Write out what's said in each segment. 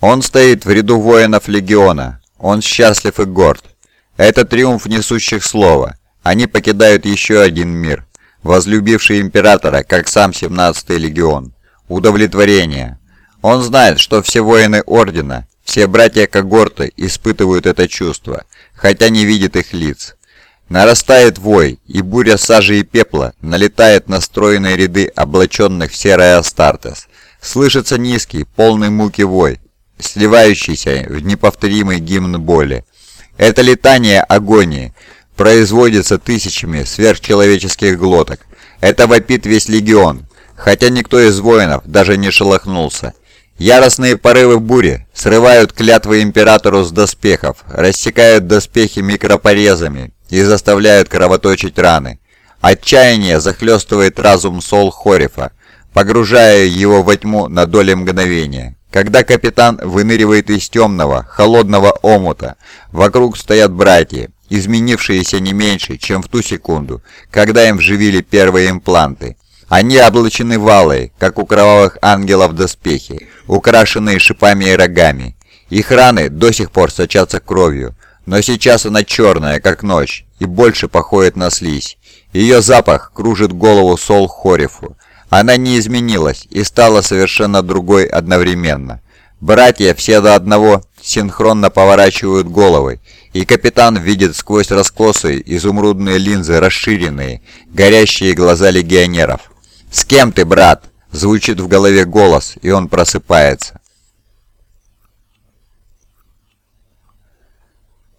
Он стоит в ряду воинов легиона. Он счастлив и горд. Это триумф несущих слова. Они покидают еще один мир, возлюбивший императора, как сам 17-й легион. Удовлетворение. Он знает, что все воины Ордена, все братья когорты испытывают это чувство, хотя не видят их лиц. Нарастает вой, и буря сажи и пепла налетает на стройные ряды облаченных в серое Астартес. Слышится низкий, полный муки вой, сливающийся в неповторимый гимн боли. Это летание агонии производится тысячами сверхчеловеческих глоток. Это вопит весь легион, хотя никто из воинов даже не шелохнулся. Яростные порывы бури срывают клятвы императору с доспехов, рассекают доспехи микропорезами и заставляют кровоточить раны. Отчаяние захлестывает разум Сол Хорифа, погружая его во тьму на доли мгновения. Когда капитан выныривает из темного, холодного омута, вокруг стоят братья, изменившиеся не меньше, чем в ту секунду, когда им вживили первые импланты. Они облачены валой, как у кровавых ангелов доспехи, украшенные шипами и рогами. Их раны до сих пор сочатся кровью, но сейчас она черная, как ночь, и больше походит на слизь. Ее запах кружит голову Сол Хорифу. Она не изменилась и стала совершенно другой одновременно. Братья все до одного синхронно поворачивают головы, и капитан видит сквозь раскосые изумрудные линзы расширенные, горящие глаза легионеров. «С кем ты, брат?» Звучит в голове голос, и он просыпается.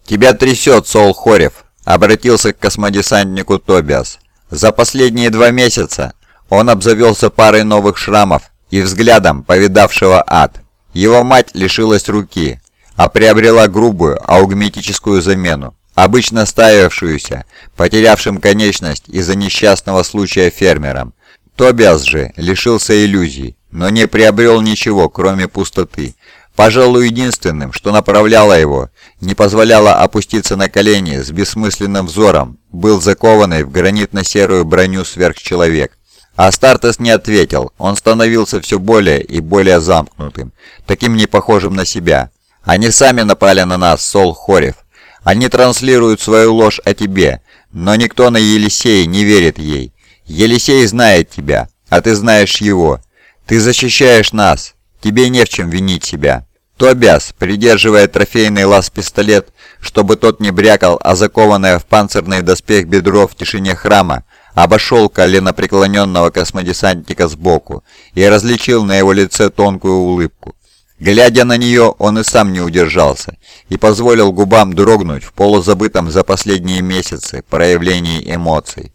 «Тебя трясет, Сол Хорев», — обратился к космодесантнику Тобиас. «За последние два месяца он обзавелся парой новых шрамов и взглядом повидавшего ад. Его мать лишилась руки, а приобрела грубую аугметическую замену, обычно ставившуюся, потерявшим конечность из-за несчастного случая фермером. Тобиас же лишился иллюзий, но не приобрел ничего, кроме пустоты. Пожалуй, единственным, что направляло его, не позволяло опуститься на колени с бессмысленным взором, был закованный в гранитно-серую броню сверхчеловек. Астартес не ответил, он становился все более и более замкнутым, таким не похожим на себя. Они сами напали на нас, Сол Хорев. Они транслируют свою ложь о тебе, но никто на Елисее не верит ей. Елисей знает тебя, а ты знаешь его. Ты защищаешь нас. Тебе не в чем винить себя. Тобиас, придерживая трофейный лаз-пистолет, чтобы тот не брякал, а закованное в панцирный доспех бедро в тишине храма, обошел колено преклоненного космодесантника сбоку и различил на его лице тонкую улыбку. Глядя на нее, он и сам не удержался и позволил губам дрогнуть в полузабытом за последние месяцы проявлении эмоций.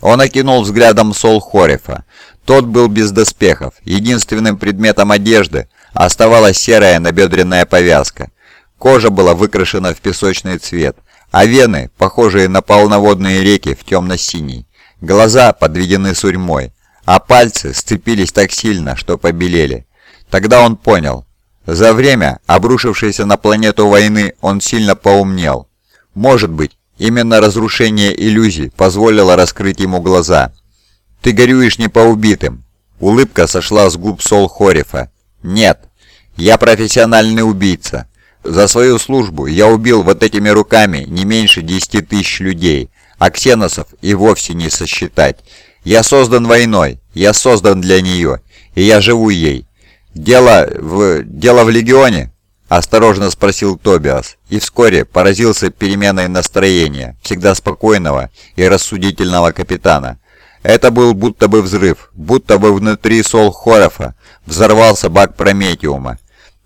Он окинул взглядом Сол Хорифа. Тот был без доспехов. Единственным предметом одежды оставалась серая набедренная повязка. Кожа была выкрашена в песочный цвет, а вены, похожие на полноводные реки, в темно-синий. Глаза подведены сурьмой, а пальцы сцепились так сильно, что побелели. Тогда он понял. За время, обрушившейся на планету войны, он сильно поумнел. Может быть, Именно разрушение иллюзий позволило раскрыть ему глаза. «Ты горюешь не по убитым». Улыбка сошла с губ Сол Хорифа. «Нет, я профессиональный убийца. За свою службу я убил вот этими руками не меньше 10 тысяч людей, а ксеносов и вовсе не сосчитать. Я создан войной, я создан для нее, и я живу ей. Дело в... дело в Легионе?» Осторожно спросил Тобиас, и вскоре поразился переменой настроения, всегда спокойного и рассудительного капитана. Это был будто бы взрыв, будто бы внутри Сол Хорефа взорвался бак Прометиума.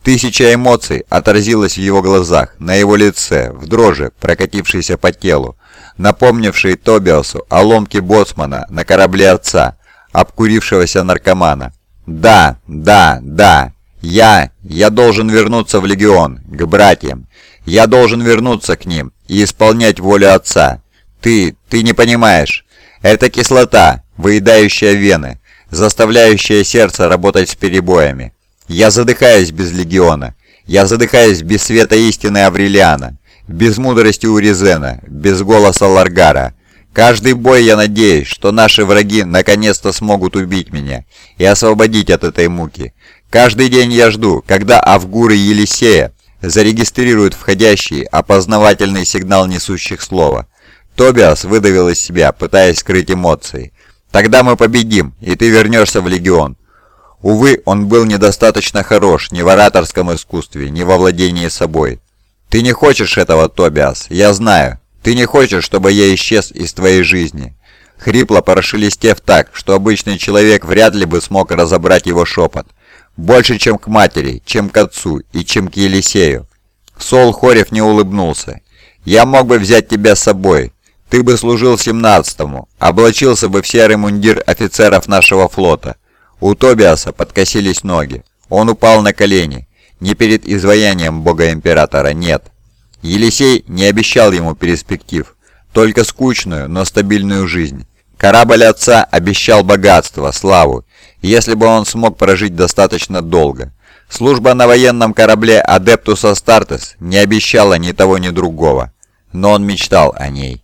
Тысяча эмоций отразилась в его глазах, на его лице, в дрожи, прокатившейся по телу, напомнившей Тобиасу о ломке боцмана на корабле отца, обкурившегося наркомана. «Да, да, да, я, я должен вернуться в Легион, к братьям. Я должен вернуться к ним и исполнять волю Отца. Ты, ты не понимаешь. Это кислота, выедающая вены, заставляющая сердце работать с перебоями. Я задыхаюсь без Легиона. Я задыхаюсь без света истины Аврелиана, без мудрости Уризена, без голоса Ларгара. Каждый бой я надеюсь, что наши враги наконец-то смогут убить меня и освободить от этой муки. Каждый день я жду, когда Авгуры Елисея зарегистрируют входящий опознавательный сигнал несущих слова. Тобиас выдавил из себя, пытаясь скрыть эмоции. «Тогда мы победим, и ты вернешься в Легион». Увы, он был недостаточно хорош ни в ораторском искусстве, ни во владении собой. «Ты не хочешь этого, Тобиас, я знаю. Ты не хочешь, чтобы я исчез из твоей жизни». Хрипло прошелестев так, что обычный человек вряд ли бы смог разобрать его шепот. Больше, чем к матери, чем к отцу и чем к Елисею. Сол Хорев не улыбнулся. «Я мог бы взять тебя с собой. Ты бы служил семнадцатому, облачился бы в серый мундир офицеров нашего флота». У Тобиаса подкосились ноги. Он упал на колени. Не перед изваянием бога-императора, нет. Елисей не обещал ему перспектив, только скучную, но стабильную жизнь. Корабль отца обещал богатство, славу если бы он смог прожить достаточно долго. Служба на военном корабле Адептус Астартес не обещала ни того, ни другого, но он мечтал о ней.